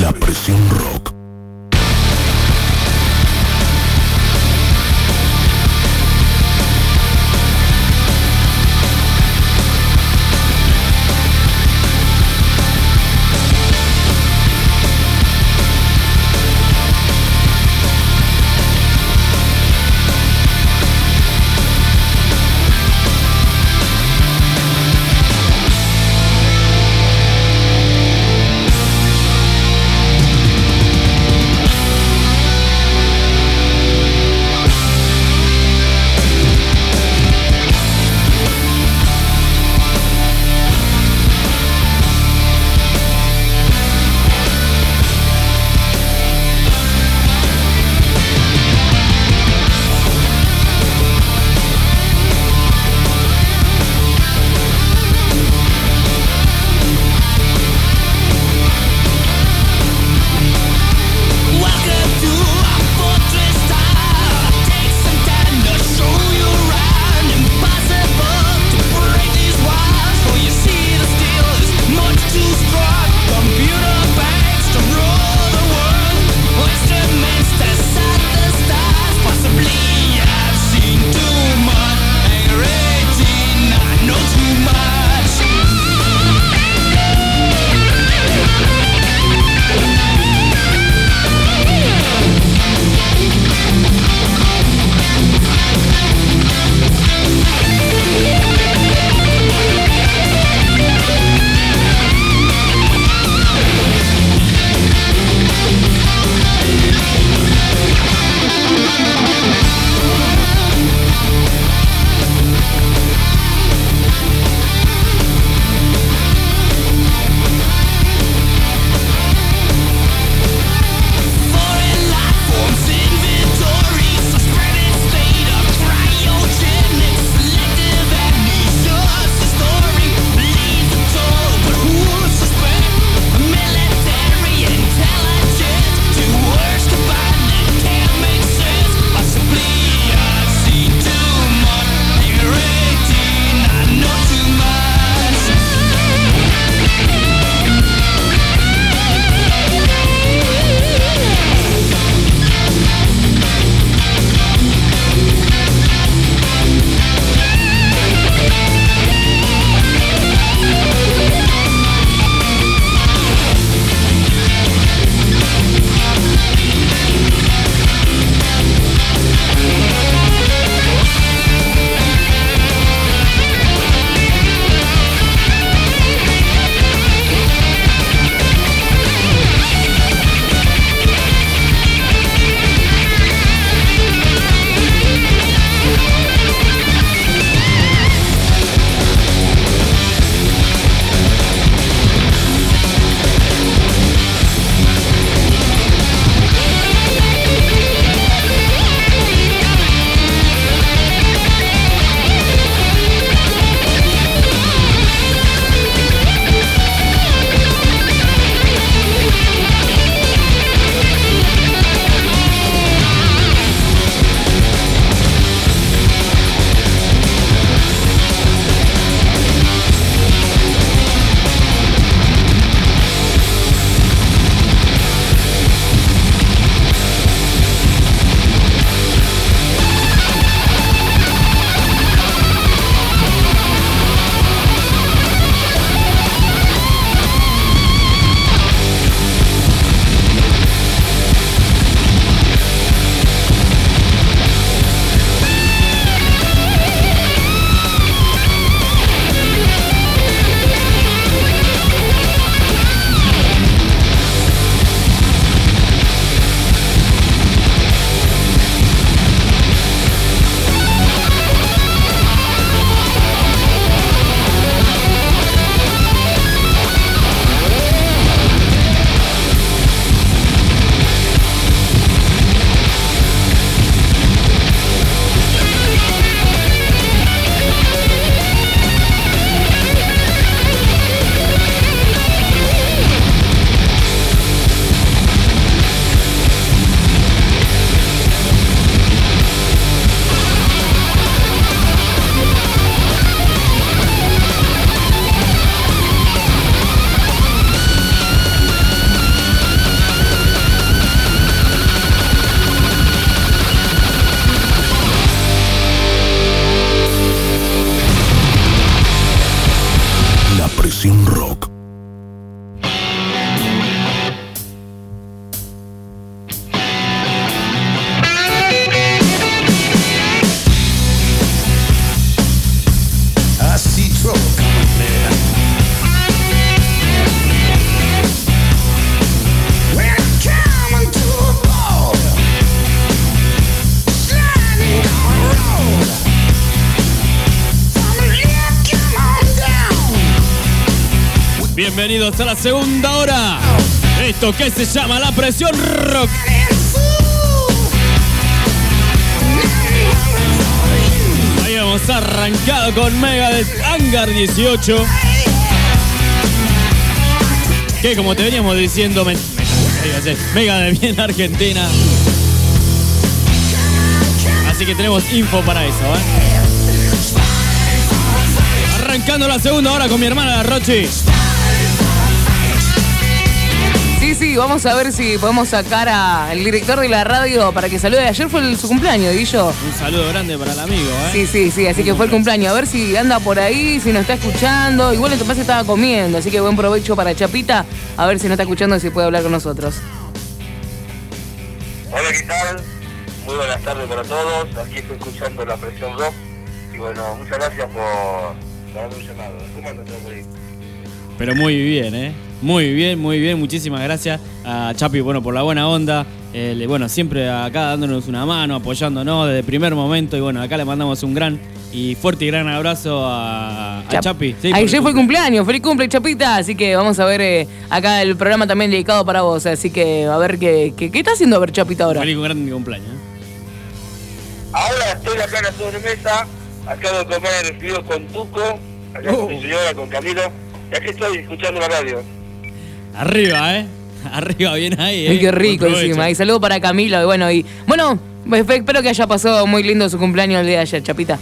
La presión rock. Bienvenidos a la segunda hora. Esto que se llama la presión rock. Habíamos arrancado con Mega de Hangar 18. Que como te veníamos diciendo, me- de bien Argentina. Así que tenemos info para eso, ¿eh? Arrancando la segunda hora con mi hermana Rochi. Sí, vamos a ver si podemos sacar al director de la radio para que salude. Ayer fue el- su cumpleaños, Guillo. Un saludo grande para el amigo, ¿eh? Sí, sí, sí, así que fue el cumpleaños. A ver si anda por ahí, si nos está escuchando. Igual en tu pase estaba comiendo, así que buen provecho para Chapita. A ver si nos está escuchando y si puede hablar con nosotros. Hola, ¿qué tal? Muy buenas tardes para todos. Aquí estoy escuchando la presión rock. Y bueno, muchas gracias por darme un llamado. ¿Cómo por ahí? Pero muy bien, ¿eh? Muy bien, muy bien. Muchísimas gracias a Chapi, bueno, por la buena onda. Eh, bueno, siempre acá dándonos una mano, apoyándonos desde el primer momento. Y bueno, acá le mandamos un gran y fuerte y gran abrazo a, a Chap- Chapi. Sí, Ayer fue cumpleaños, feliz cumple Chapita, así que vamos a ver eh, acá el programa también dedicado para vos, así que a ver qué, qué, qué está haciendo a ver Chapita ahora. Feliz gran cumpleaños. ¿eh? Ahora estoy acá en la sobremesa. Acabo de comer el frío con Tuco. Acá con mi señora, con Camilo. Y aquí estoy escuchando la radio. Arriba, ¿eh? Arriba, bien ahí, ¿eh? Qué rico encima. Y saludo para Camilo. Y bueno, y bueno, espe- espero que haya pasado muy lindo su cumpleaños el día de ayer, Chapita.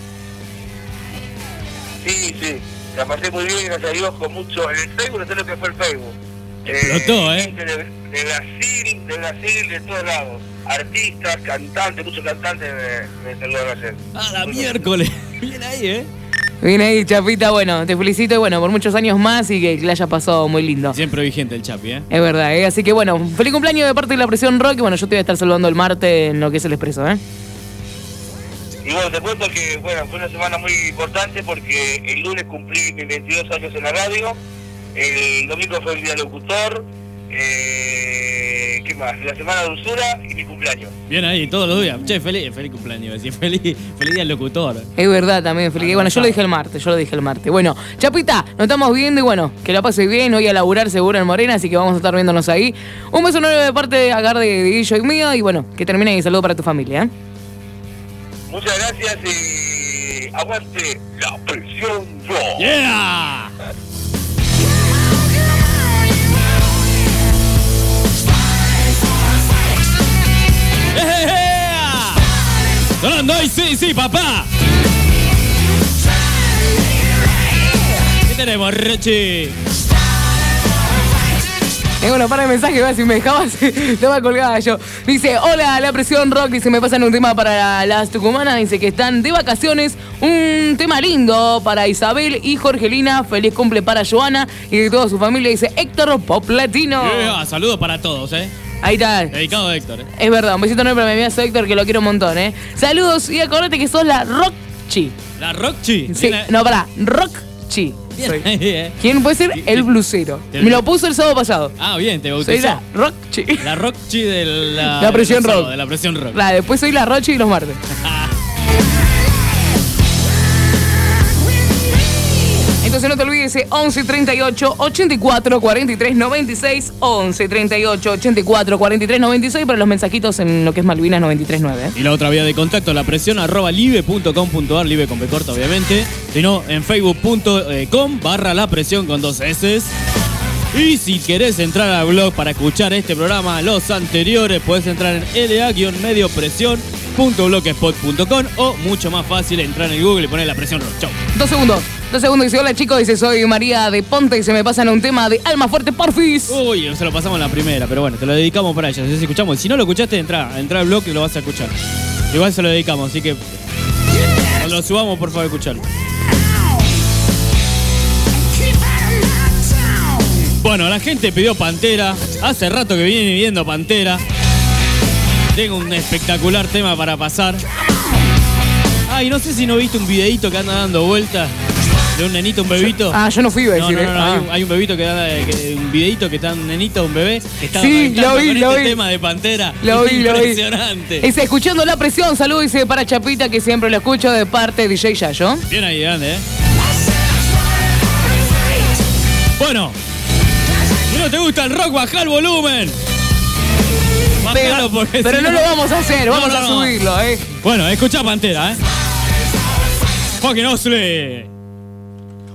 Sí, sí. La pasé muy bien, gracias a Dios, con mucho. En el Facebook, no sé lo que fue el Facebook. Explotó, ¿eh? gente De, de Brasil, de Brasil, de todos lados. Artistas, cantantes, muchos cantantes me, me saludaron ayer. A la miércoles. Bien ahí, ¿eh? Bien ahí, Chapita. Bueno, te felicito y bueno, por muchos años más y que le haya pasado muy lindo. Siempre vigente el Chapi, ¿eh? Es verdad, ¿eh? así que bueno, feliz cumpleaños de parte de la presión rock y bueno, yo te voy a estar saludando el martes en lo que es el expreso, ¿eh? Y bueno, te cuento que bueno, fue una semana muy importante porque el lunes cumplí mis 22 años en la radio, el domingo fue el día locutor, eh, ¿qué más? La semana de dulzura y mi cumpleaños. Bien ahí, todos los días. Che, feliz, feliz cumpleaños. decir, Feliz, feliz día al locutor. Es verdad también, feliz. Bueno, yo lo dije el martes, yo lo dije el martes. Bueno, Chapita, nos estamos viendo y bueno, que la pase bien, hoy a laburar seguro en Morena, así que vamos a estar viéndonos ahí. Un beso enorme de parte de Agar de, Guillo y mío y bueno, que termine y saludo para tu familia, ¿eh? Muchas gracias y aguante la presión rock. ¡Yeah! Sonando hoy, sí, sí, papá. ¿Qué tenemos, Rechi? Tengo una par de mensajes, va, si me dejabas, estaba colgada yo. Dice, hola, la presión rock, dice, me pasan un tema para las tucumanas, dice que están de vacaciones, un tema lindo para Isabel y Jorgelina, feliz cumple para Joana y de toda su familia, dice Héctor Pop Latino. Yeah, Saludos para todos, ¿eh? Ahí está. Dedicado a Héctor, ¿eh? Es verdad, un besito enorme para mi amigo Héctor, que lo quiero un montón, ¿eh? Saludos y acordate que sos la Rockchi. La Rockchi. Sí, Bien ahí. no, pará, Rockchi. Soy. ¿eh? ¿Quién puede ser? El blusero. Me lo puso el sábado pasado. Ah, bien, te Soy bautizó. la Rockchi. La Rockchi de la... La presión rock. De la presión rock. La, después soy la Rochi y los martes. Entonces no te olvides ese 11 38 84 43 96 11 38 84 43 96 para los mensajitos en lo que es Malvinas 93 9. ¿eh? Y la otra vía de contacto, la presión arroba live.com.ar, live con B corta obviamente. Si no, en facebook.com barra la presión con dos S. Y si querés entrar al blog para escuchar este programa, los anteriores, puedes entrar en la-medio-presión.blogspot.com o mucho más fácil entrar en el Google y poner la presión rock. Chau. Dos segundos. Dos segundos. Dice, hola chicos, dice, soy María de Ponte y se me pasan un tema de Alma Fuerte Porfis. Uy, se lo pasamos en la primera, pero bueno, te lo dedicamos para ella. Si escuchamos, si no lo escuchaste, entra, entra al blog y lo vas a escuchar. Igual se lo dedicamos, así que cuando lo subamos, por favor, escuchalo. Bueno, la gente pidió Pantera. Hace rato que viene viendo Pantera. Tengo un espectacular tema para pasar. Ay, no sé si no viste un videito que anda dando vueltas un nenito, un bebito. Ah, yo no fui, iba a decir. Eh. Ah. Hay, un, bebito que da un videito que está un nenito, un bebé, está sí, lo vi, con lo este vi. tema de Pantera. Lo vi, Impresionante. Lo escuchando la presión, salud, dice para Chapita, que siempre lo escucho de parte de DJ Yayo. Bien ahí, grande, ¿eh? Bueno, si no te gusta el rock, baja el volumen. Pega, porque pero si no, no lo vamos a hacer, vamos a subirlo, ¿eh? Bueno, escucha Pantera, ¿eh? Fucking Osley.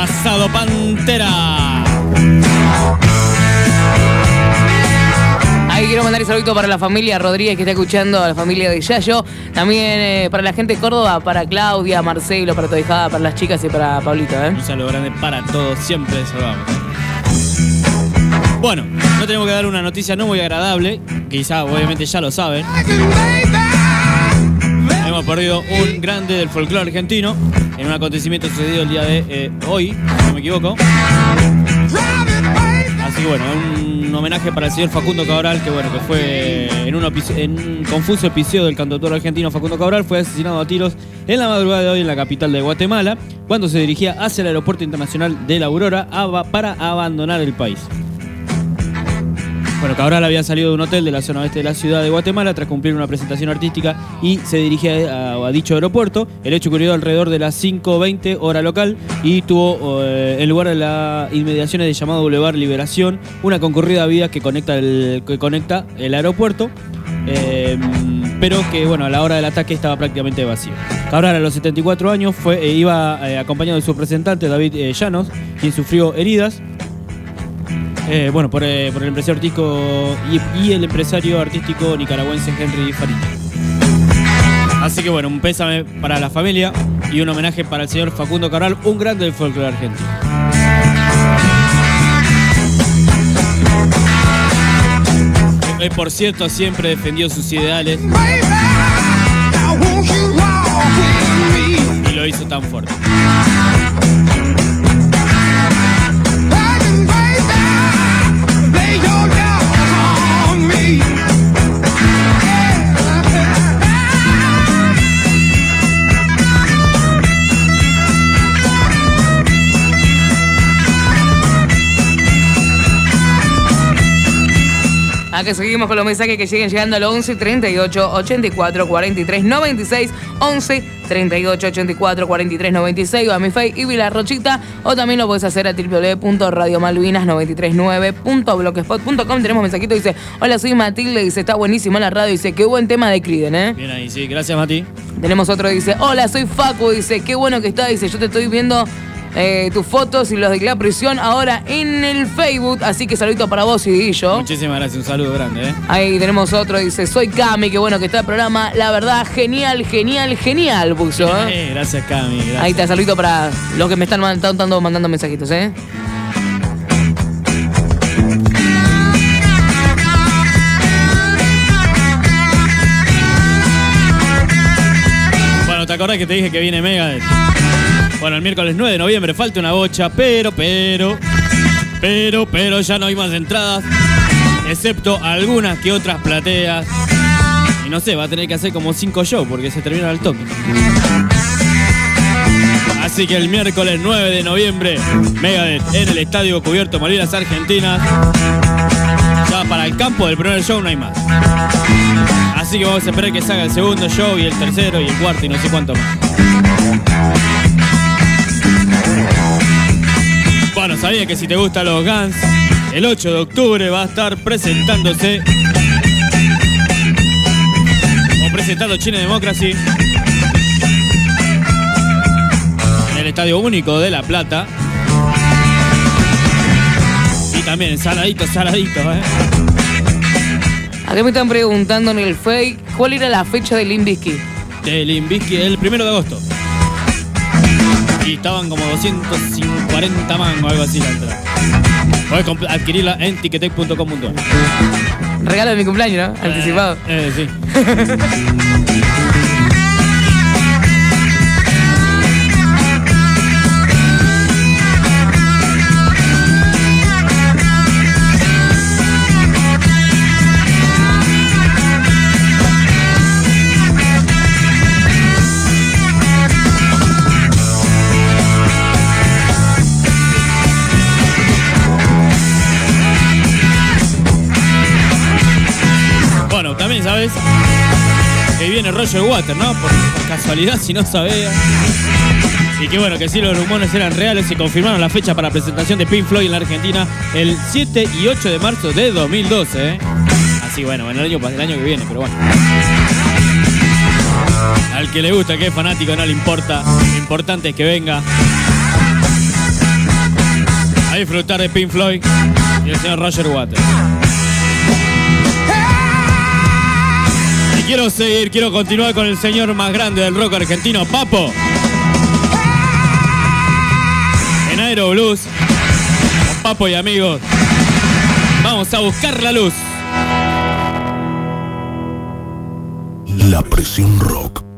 pasado Pantera. Ahí quiero mandar un saludo para la familia Rodríguez que está escuchando, a la familia de Yayo. También eh, para la gente de Córdoba, para Claudia, Marcelo, para Tojada, para las chicas y para Pablito. ¿eh? Un saludo grande para todos, siempre saludamos. Bueno, no tenemos que dar una noticia no muy agradable, quizá obviamente ya lo saben hemos perdido un grande del folclore argentino en un acontecimiento sucedido el día de eh, hoy, si no me equivoco. Así que bueno, un homenaje para el señor Facundo Cabral, que bueno, que fue en un, en un confuso episodio del cantautor argentino Facundo Cabral, fue asesinado a tiros en la madrugada de hoy en la capital de Guatemala, cuando se dirigía hacia el aeropuerto internacional de La Aurora para abandonar el país. Cabral había salido de un hotel de la zona oeste de la ciudad de Guatemala tras cumplir una presentación artística y se dirigía a, dicho aeropuerto. El hecho ocurrió alrededor de las 5.20 hora local y tuvo eh, en lugar de las inmediaciones de llamado Boulevard Liberación una concurrida vía que conecta el, que conecta el aeropuerto. eh, pero que bueno, a la hora del ataque estaba prácticamente vacío. Cabral a los 74 años fue, eh, iba eh, acompañado de su representante David eh, Llanos, quien sufrió heridas. Eh, bueno, por, eh, por el empresario artístico y, el empresario artístico nicaragüense Henry Farid. Así que bueno, un pésame para la familia y un homenaje para el señor Facundo Cabral, un grande del folclore argentino. Él, por cierto, siempre defendió sus ideales y lo hizo tan fuerte. Acá seguimos con los mensajes que siguen llegando al 11 38 84 43 96 11 38 84 43 96 o a mi face y Vila Rochita. O también lo puedes hacer a www.radiomalvinas939.blogspot.com tenemos mensajito dice hola soy Matilde dice está buenísima la radio dice qué buen tema de Criden eh Bien ahí, sí, gracias Mati. tenemos otro dice hola soy Facu dice qué bueno que está dice yo te estoy viendo eh, tus fotos y los de la prisión ahora en el Facebook así que saludito para vos y yo Muchísimas gracias, un saludo grande, ¿eh? Ahí tenemos otro, dice, soy Cami, qué bueno que está el programa. La verdad, genial, genial, genial, puso. ¿eh? Eh, gracias Cami, gracias. Ahí está, saludito para los que me están mandando, mandando mensajitos, ¿eh? Bueno, ¿te acordás que te dije que viene Megadeth? Bueno, el miércoles 9 de noviembre falta una bocha, pero, pero, pero, pero ya no hay más entradas, excepto algunas que otras plateas. Y no sé, va a tener que hacer como 5 shows porque se termina el toque. Así que el miércoles 9 de noviembre, Megadeth en el Estadio Cubierto Malvinas Argentinas. Ya para el campo del primer show no hay más. Así que vamos a esperar que salga el segundo show y el tercero y el cuarto y no sé cuánto más. Bueno, sabía que si te gustan los Guns, el 8 de octubre va a estar presentándose o presentando China Democracy en el Estadio Único de La Plata. Y también saladito, saladito, ¿eh? Acá me están preguntando en el Face cuál era la fecha del Limbisky. de Limbisky el primero de agosto. Y estaban como 240 mangos, algo así la entrada. Comp- adquirirla en ticketec.com.ar. Regalo de mi cumpleaños, ¿no? Anticipado. Eh, sí. Roger Water, ¿no? Por, casualidad, si no sabía. Y que bueno, que sí los rumores eran reales y confirmaron la fecha para presentación de Pink Floyd en la Argentina el 7 y 8 de marzo de 2012, ¿eh? Así bueno, bueno, el año, el año que viene, pero bueno. Al que le gusta, que es fanático, no le importa. Lo importante es que venga a disfrutar de Pink Floyd y el señor Roger Waters. Quiero seguir, quiero continuar con el señor más grande del rock argentino, Papo. En Aero Blues, con Papo y amigos, vamos a buscar la luz. La presión rock.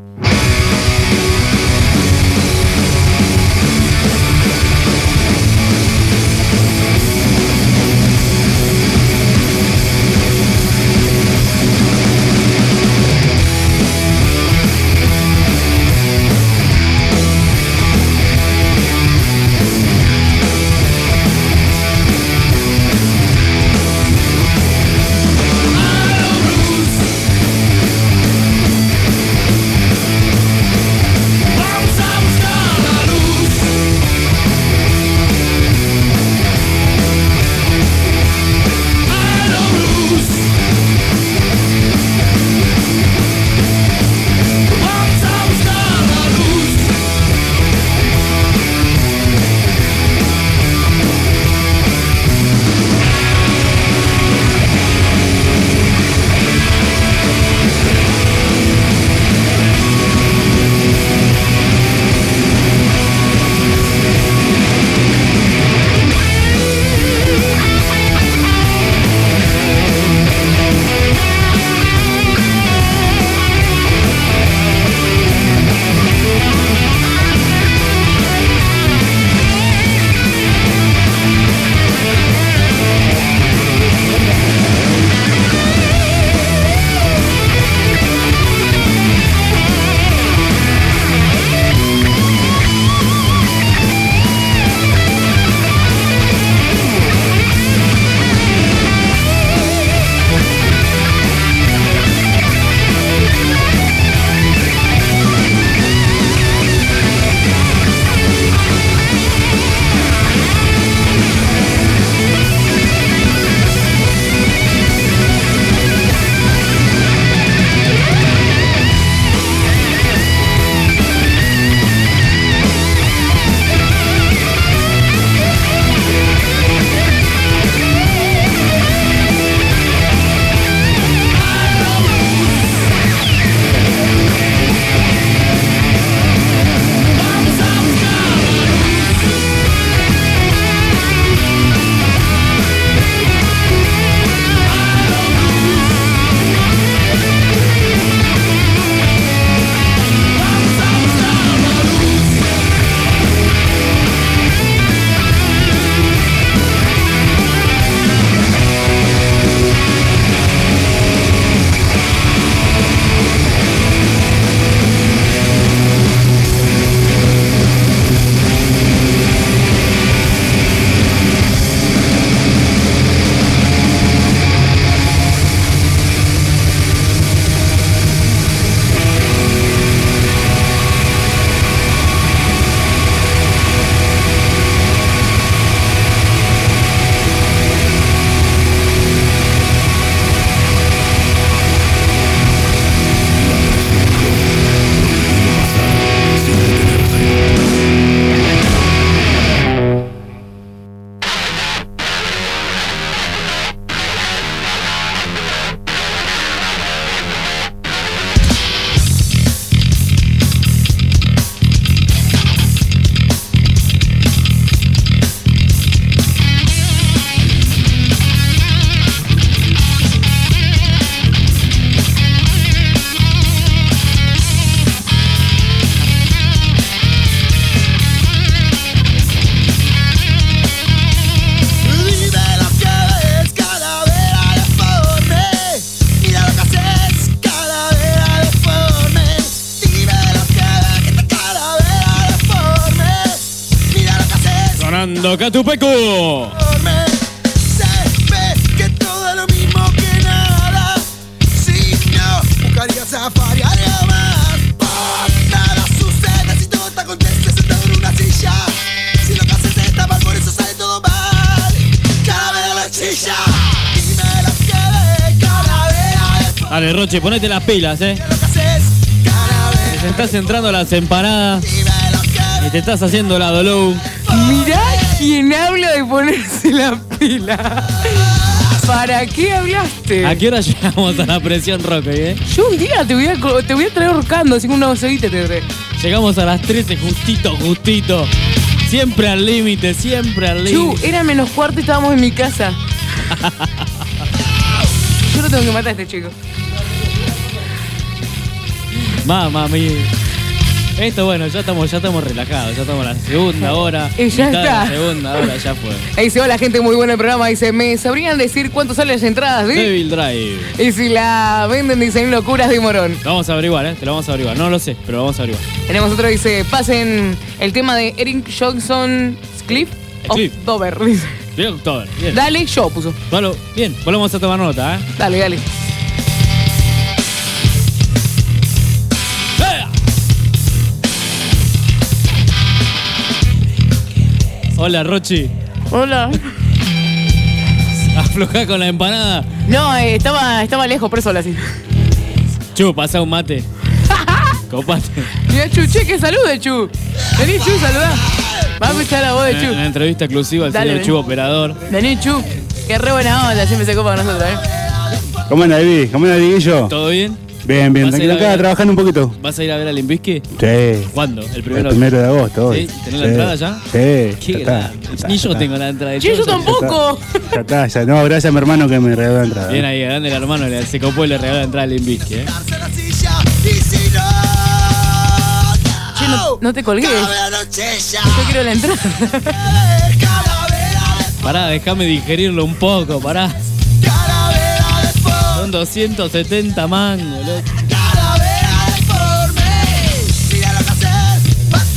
Ves, calavera de Dale, Roche, ponete las pilas, eh. Te estás entrando a las empanadas y te estás haciendo la dolou. Mirá quién habla de ponerse la pila. ¿Para qué hablaste? ¿A qué hora llegamos a la presión rock, eh? Yo un día te voy a, co- te voy a traer ahorcando, así con una bocadita te trae. Llegamos a las 13, justito, justito. Siempre al límite, siempre al Chu, límite. era menos cuarto y estábamos en mi casa. Yo lo tengo que matar a este chico. Mamma mía. Esto bueno, ya estamos, ya estamos relajados, ya estamos la segunda hora. Y ya mitad de está. La segunda hora ya fue. Ahí se va la gente muy buena el programa. Dice, ¿me sabrían decir cuánto salen las entradas? ¿sí? Devil Drive. Y si la venden, dicen locuras de morón. Lo vamos a averiguar, ¿eh? Te lo vamos a averiguar. No lo sé, pero lo vamos a averiguar. Tenemos otro, dice, pasen el tema de Eric Johnson Cliff Cliff. Dover. Dice, Bien. Bien. Dale, yo puso. Bueno, bien, volvemos a tomar nota, ¿eh? Dale, dale. Hola, Rochi. Hola. Aflojá con la empanada. No, eh, estaba, estaba lejos, por eso habla así. Chu, pasa un mate. Copate. Mira, Chu, che, que salude, Chu. Vení, Chu, saludá. Va a escuchar la voz de Una, una Chu. entrevista exclusiva al Dale, señor ven. Chu, operador. Vení, Chu. Qué re buena onda, siempre se copa con nosotros, ¿eh? ¿Cómo anda, David? ¿Cómo anda, Diguillo? ¿Todo bien? Bien, bien. ¿Vas a ir Tranquilo a acá, trabajando un poquito. ¿Vas a ir a ver a Limbisky? Sí. ¿Cuándo? ¿El El primero? primero de agosto hoy. ¿Sí? ¿Tenés la entrada ya? Sí. Qué ya está, grande. ya está, Ni yo está. tengo la entrada yo ya- tampoco. Ya está, ya. No, gracias a mi hermano que me regaló la entrada. Bien ahí, grande el hermano, le- se copó y le regaló la entrada a Limbisky, ¿eh? no, Che, no, no te chilla. Yo quiero la entrada. Pará, déjame digerirlo un poco, pará. Calavera deforme, Son 270 mangos.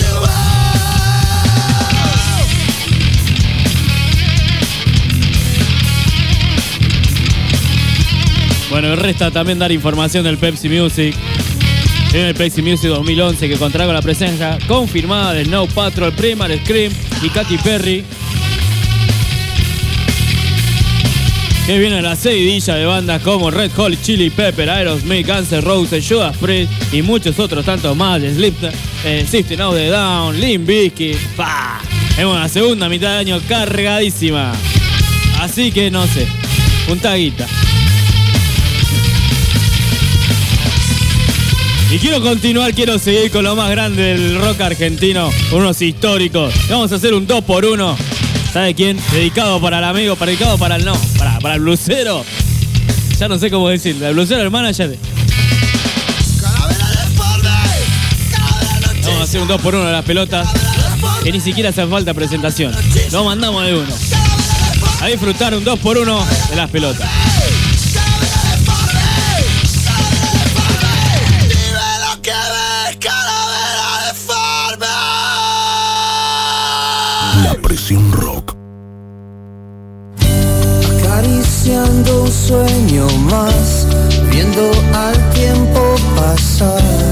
Bueno, resta también dar información del Pepsi Music. En el Pepsi Music 2011 que contará con la presencia confirmada de Snow Patrol, Primal Scream y Katy Perry. Que viene la seguidilla de bandas como Red Hot Chili Pepper, Aerosmith, N' Roses, Judas Priest y muchos otros tantos más. Slipknot, eh, System of the Down, Limp Bizkit. ¡Pah! Es una segunda mitad de año cargadísima. Así que no sé, un taguita. Y quiero continuar, quiero seguir con lo más grande del rock argentino, con unos históricos. Vamos a hacer un 2 por 1 ¿Sabe quién? Dedicado para el amigo, dedicado para el no, para, para el blusero. Ya no sé cómo decirle, el blusero, el manager. Vamos a hacer un 2 por 1 de las pelotas, que ni siquiera hace falta presentación. Lo mandamos de uno. A disfrutar un 2 por 1 de las pelotas. Sueño más, viendo al tiempo pasar.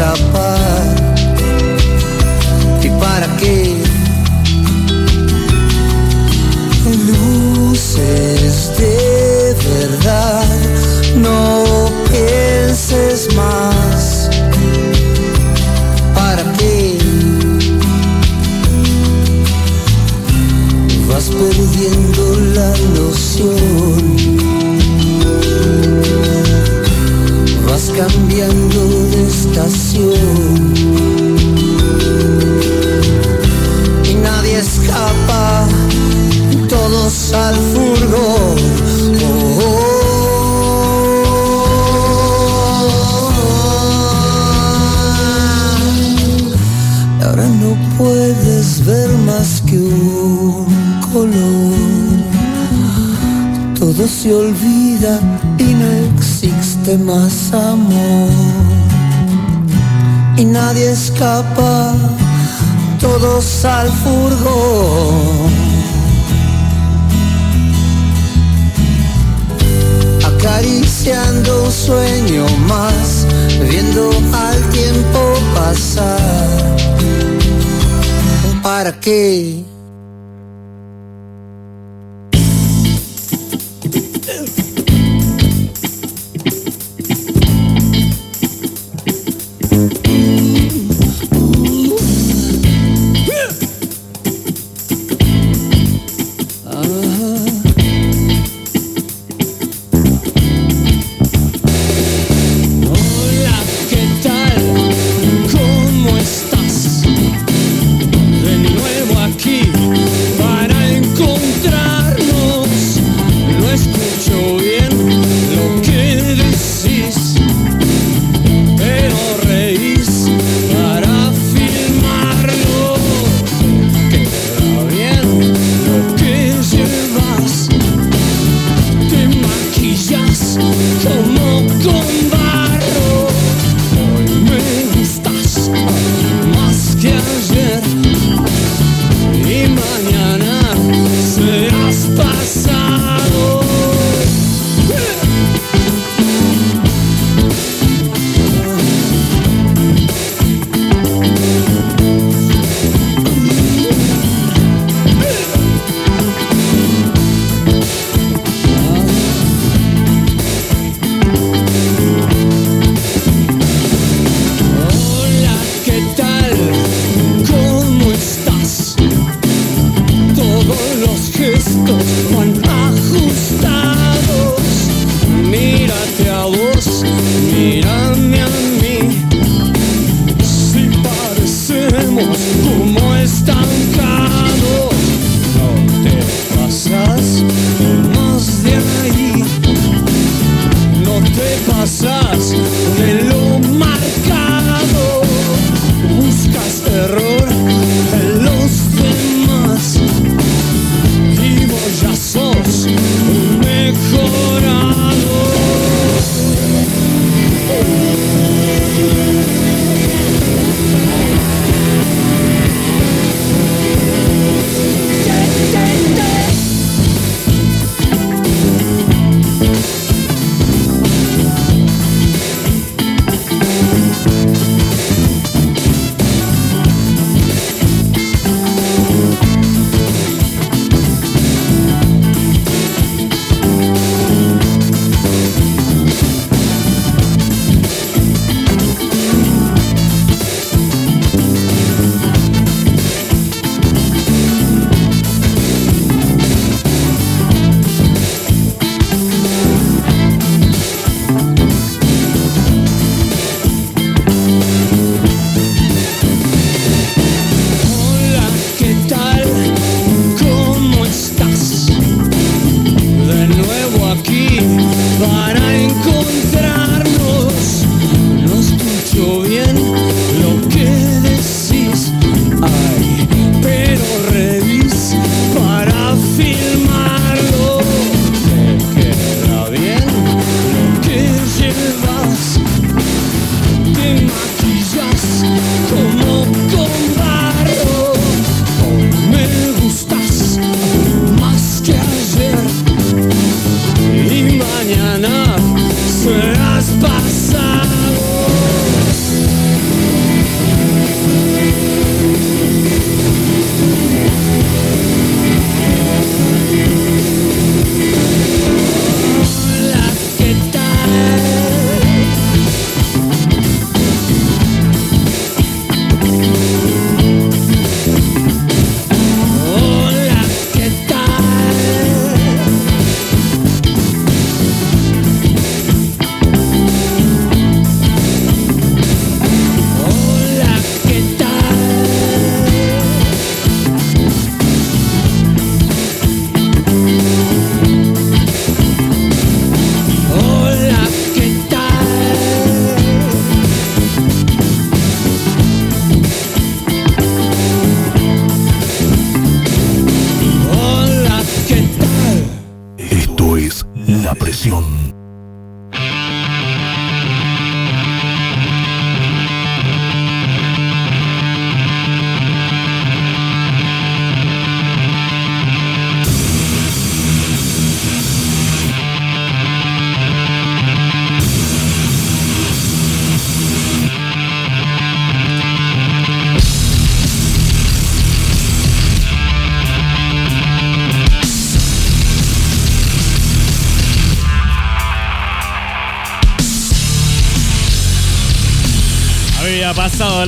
up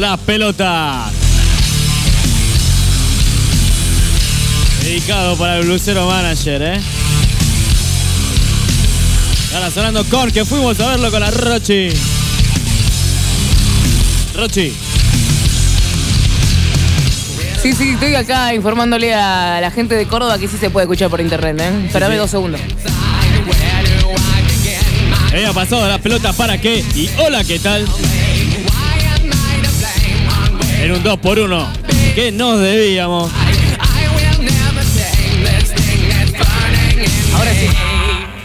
las pelotas. Dedicado para el Lucero Manager, ¿eh? Ahora sonando Korn, que fuimos a verlo con la Rochi. Rochi. Sí, sí, estoy acá informándole a la gente de Córdoba que sí se puede escuchar por internet, ¿eh? Espérame sí. dos segundos. Ella ha pasado las pelotas para qué y hola, ¿qué tal? En un 2 por 1 que nos debíamos. Ahora sí.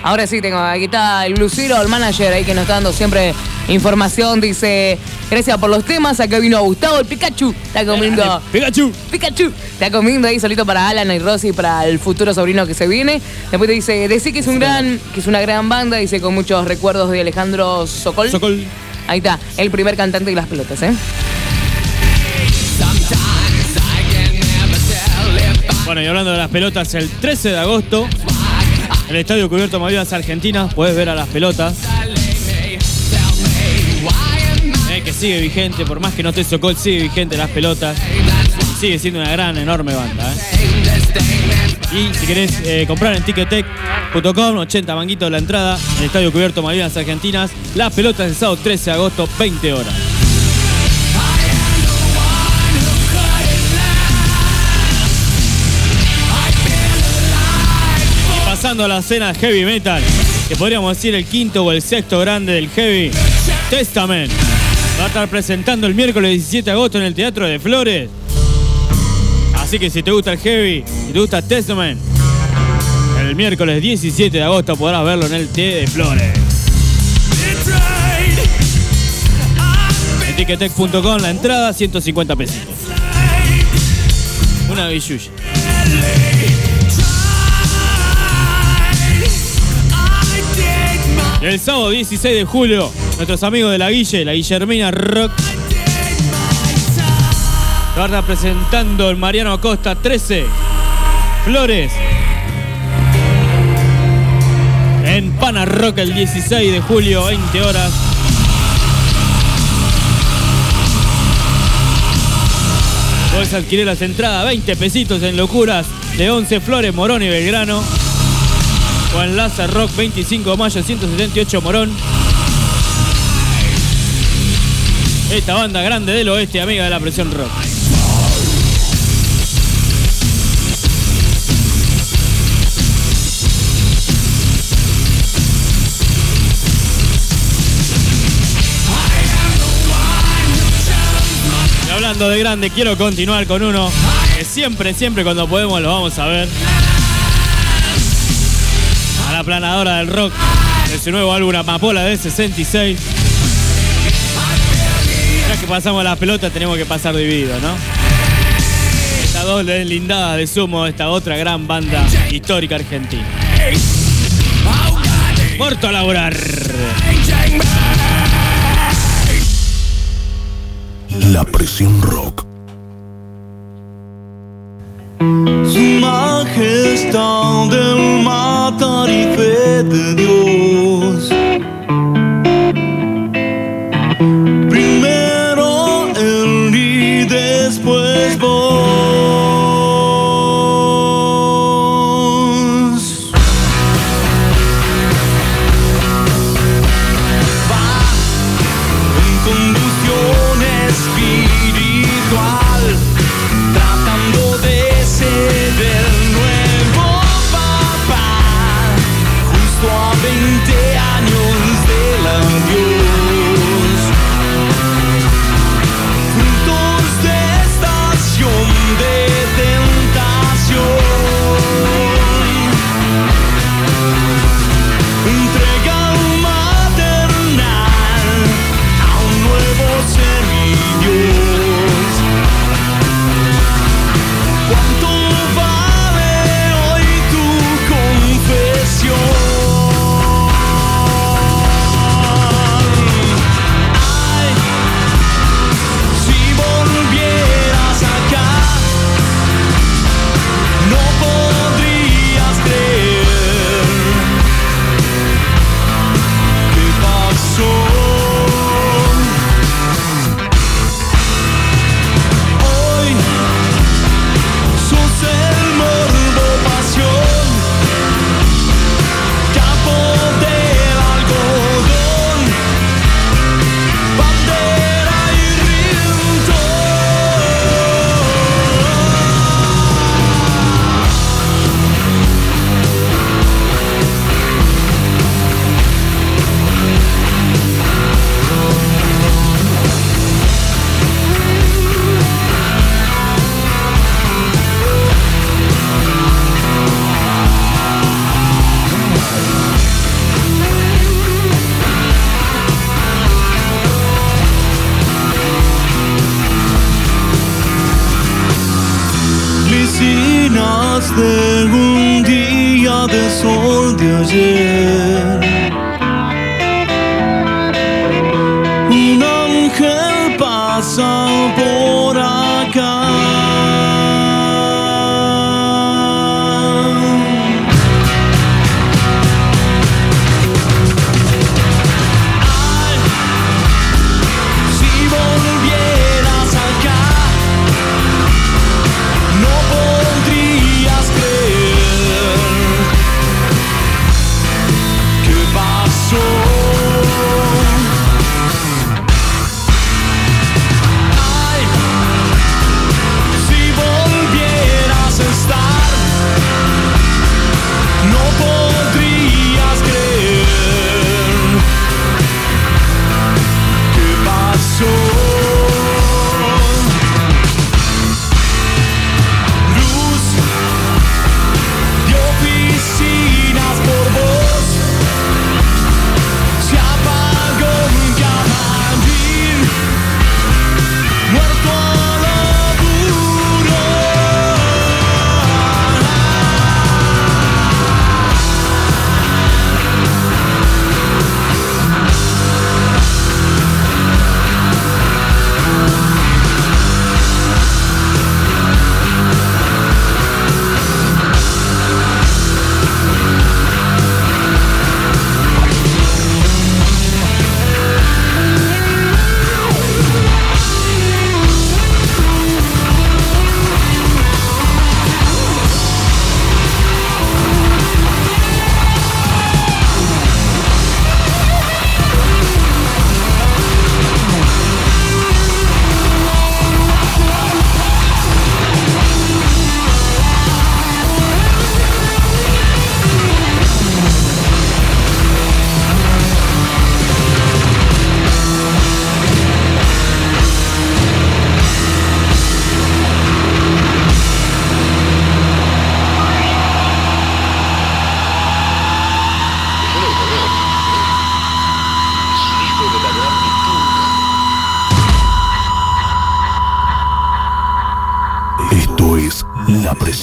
Ahora sí tengo, aquí está el Lucero, el manager ahí que nos está dando siempre información. Dice, gracias por los temas, acá vino Gustavo, el Pikachu. Está comiendo... Pikachu. Pikachu. Está comiendo ahí solito para Alan y Rosy, para el futuro sobrino que se viene. Después te dice, decir que es un gran, que es una gran banda, dice con muchos recuerdos de Alejandro Sokol. Sokol. Ahí está, el primer cantante de las pelotas, ¿eh? Bueno, y hablando de las pelotas, el 13 de agosto, el Estadio Cubierto Malvinas Argentinas, puedes ver a las pelotas. Eh, que sigue vigente, por más que no esté Sokol, sigue vigente las pelotas. Sigue siendo una gran, enorme banda. ¿eh? Y si querés eh, comprar en ticketek.com, 80 manguitos la entrada, en el Estadio Cubierto Malvinas Argentinas, las pelotas el sábado 13 de agosto, 20 horas. A la escena heavy metal, que podríamos decir el quinto o el sexto grande del heavy, Testament. Va a estar presentando el miércoles 17 de agosto en el Teatro de Flores. Así que si te gusta el heavy y te gusta Testament, el miércoles 17 de agosto podrás verlo en el T de Flores. En Ticketek.com la entrada 150 pesos. Una billulla. El sábado 16 de julio, nuestros amigos de la Guille, la Guillermina Rock, va a presentando el Mariano Acosta 13 Flores. En Pana Rock el 16 de julio, 20 horas. Puedes adquirir las entradas 20 pesitos en Locuras de 11 Flores, Morón y Belgrano. O en Laza Rock 25 de mayo 178 Morón. Esta banda grande del oeste, amiga de la presión rock. Y hablando de grande, quiero continuar con uno que siempre, siempre cuando podemos lo vamos a ver. La planadora del rock de su nuevo álbum Amapola de 66. Ya que pasamos la pelota, tenemos que pasar dividido, ¿no? Esta doble lindada de sumo, esta otra gran banda histórica argentina. Muerto a laburar. La presión rock. Su majestad el matar y fe de Dios.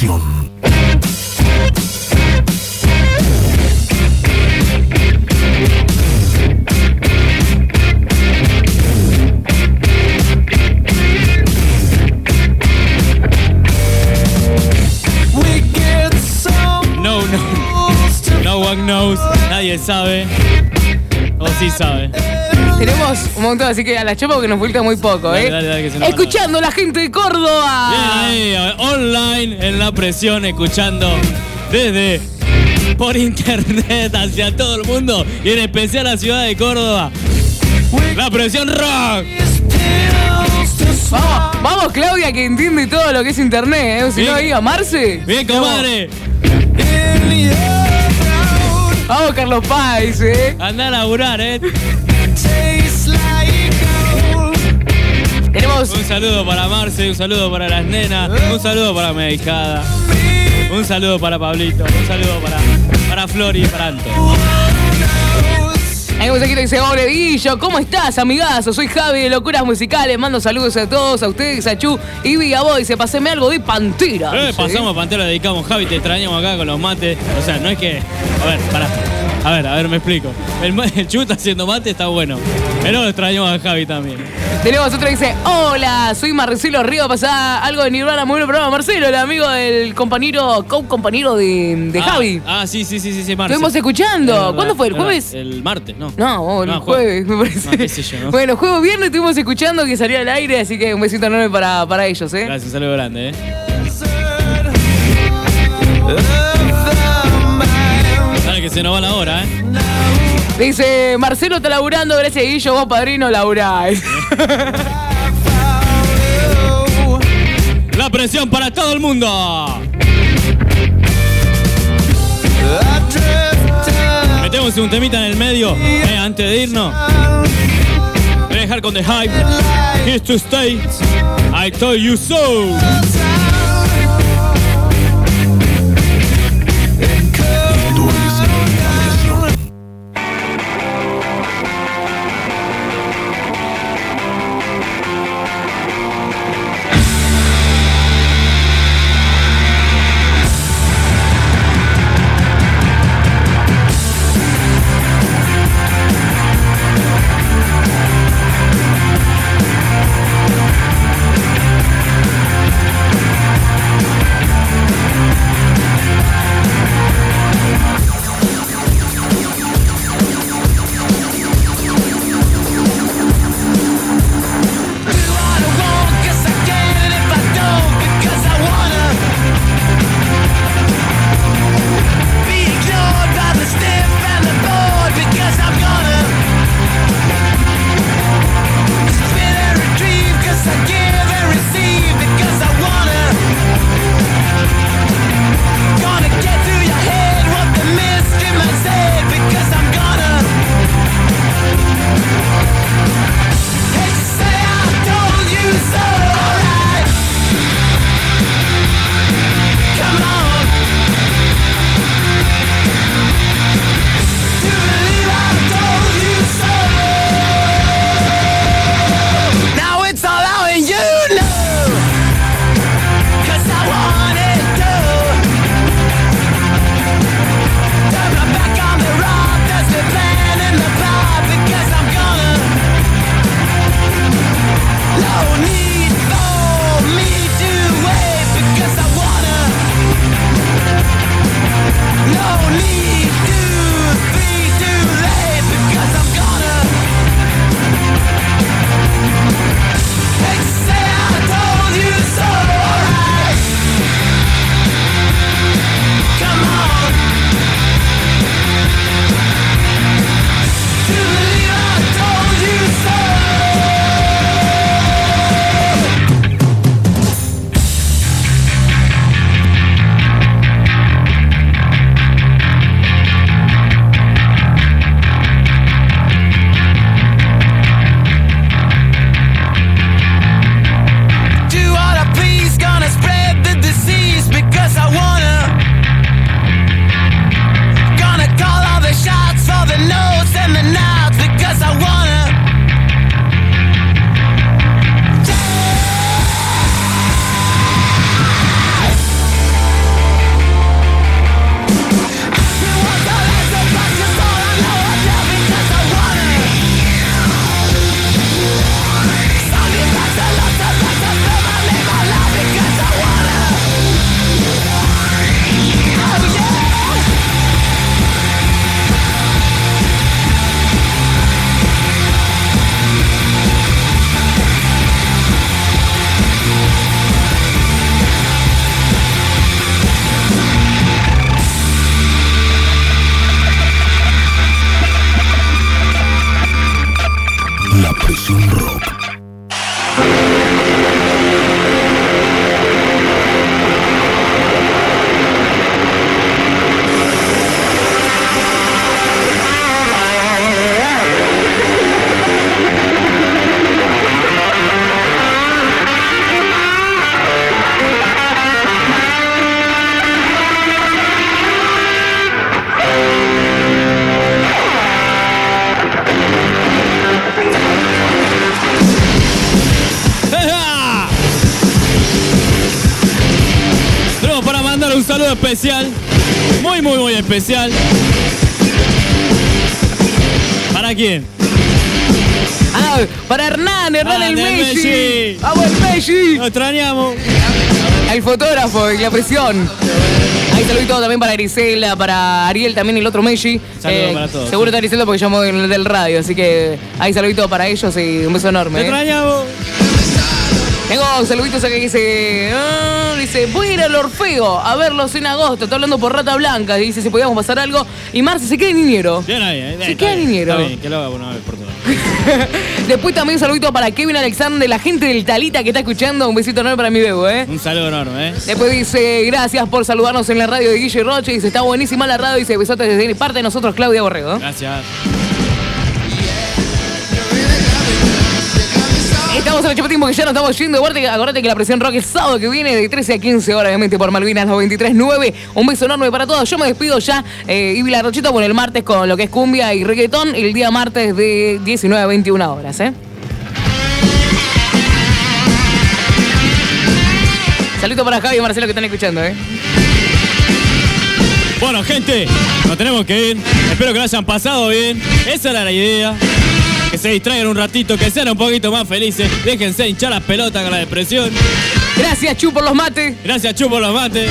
Presión. No, no. No one knows. Nadie sabe. O sí sabe. Tenemos un montón, así que a la chapa porque nos falta muy poco, Dale, ¿eh? dale, dale, que Escuchando a la gente de Córdoba. Bien ahí, online en la presión, escuchando desde por internet hacia todo el mundo y en especial la ciudad de Córdoba. La presión rock. Vamos, vamos, Claudia, que entiende todo lo que es internet, ¿eh? Si Bien. no, diga, Marce. Bien, comadre. Vamos, Carlos Páez, ¿eh? Anda a laburar, eh. Tenemos Un saludo para Marce, un saludo para las nenas, un saludo para Medicada, un saludo para Pablito, un saludo para, para Flori y para Anto. Hay un mensajito que dice, hola Guillo, ¿cómo estás, amigazo? Soy Javi de Locuras Musicales, mando saludos a todos, a ustedes, a Chu y a vos, dice, paseme algo de Pantera. Eh, pasamos Pantera, dedicamos Javi, te extrañamos acá con los mates. O sea, no es que. A ver, pará. A ver, a ver, me explico. El, el Chu está haciendo mate, está bueno. Pero lo extrañamos a Javi también. Tenemos otro que dice, hola, soy Marcelo Río, pasá algo de Nirvana, muy buen programa. Marcelo, el amigo del compañero, co-compañero de, de Ah, Javi. Ah, sí, sí, sí, sí, sí, Marce. Estuvimos escuchando. ¿Cuándo fue? ¿El jueves? El martes, ¿no? No, oh, el No, jueves, me parece. Ah, qué sé yo, ¿no? Bueno, jueves viernes estuvimos escuchando que salía al aire, así que un besito enorme para, para ellos, ¿eh? Gracias, un saludo grande, ¿eh? Que se nos va la hora, ¿eh? Dice, Marcelo está laburando, gracias Guillo, vos padrino laburáis. La presión para todo el mundo. Metemos un temita en el medio, eh, antes de irnos. Voy a dejar con The Hype. Here to stay. I told you so. Especial. ¿Para quién? Ah, para Hernán, Hernán Ah, el Messi. Messi. ¡Vamos el Messi! Lo extrañamos. El fotógrafo y la presión. Ahí saludito también para Grisela, para Ariel también, el otro Messi. Saludo para todos, Seguro está Grisela porque llamó del, del radio, así que ahí saludito para ellos y un beso enorme. Lo ¿eh? extrañamos. Tengo saluditos acá que dice, ah, dice, voy a ir al Orfeo a verlos en agosto. Está hablando por Rata Blanca. Dice si podíamos pasar algo. Y Marce se queda en niñero. Bien ahí, eh, Se está queda bien, niñero. Está bien, que lo haga una vez por todas. Después también un saludito para Kevin Alexander, la gente del Talita que está escuchando. Un besito enorme para mi bebo, ¿eh? Un saludo enorme, ¿eh? Después dice, gracias por saludarnos en la radio de Guille Roche. Dice, está buenísima la radio. Dice, besotes desde parte de nosotros, Claudia Borrego. Gracias. Estamos en el chapatín porque ya nos estamos yendo. Acordate, acordate que la presión rock es sábado que viene de 13 a 15 horas, obviamente, por Malvinas 93.9. Un beso enorme para todos. Yo me despido ya. Eh, y la Rochita, bueno, el martes con lo que es cumbia y reggaetón. El día martes de 19 a 21 horas, ¿eh? Saludos para Javi y Marcelo que están escuchando, ¿eh? Bueno, gente, nos tenemos que ir. Espero que lo hayan pasado bien. Esa era la idea. Se distraigan un ratito, que sean un poquito más felices. Déjense hinchar las pelotas con la depresión. Gracias, Chu, por los mates. Gracias, Chupo, los mates.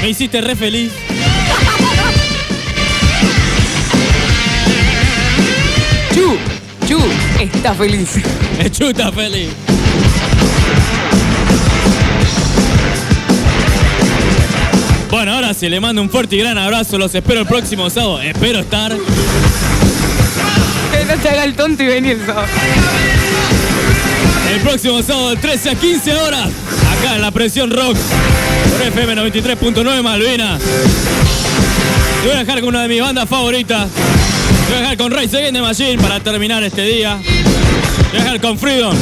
Me hiciste re feliz. Chu, Chu, está feliz. El Chu está feliz. Bueno, ahora sí, le mando un fuerte y gran abrazo. Los espero el próximo sábado. Espero estar. No te haga el tonto y vení el sábado. El próximo sábado de 13 a 15 horas. Acá en la presión rock. Por FM 93.9 Malvina. Te voy a dejar con una de mis bandas favoritas. Te voy a dejar con Rise Against the Machine para terminar este día. Te voy a dejar con Freedom.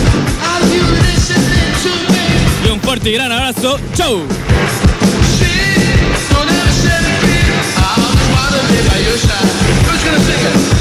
Y un fuerte y gran abrazo. ¡Chau! Come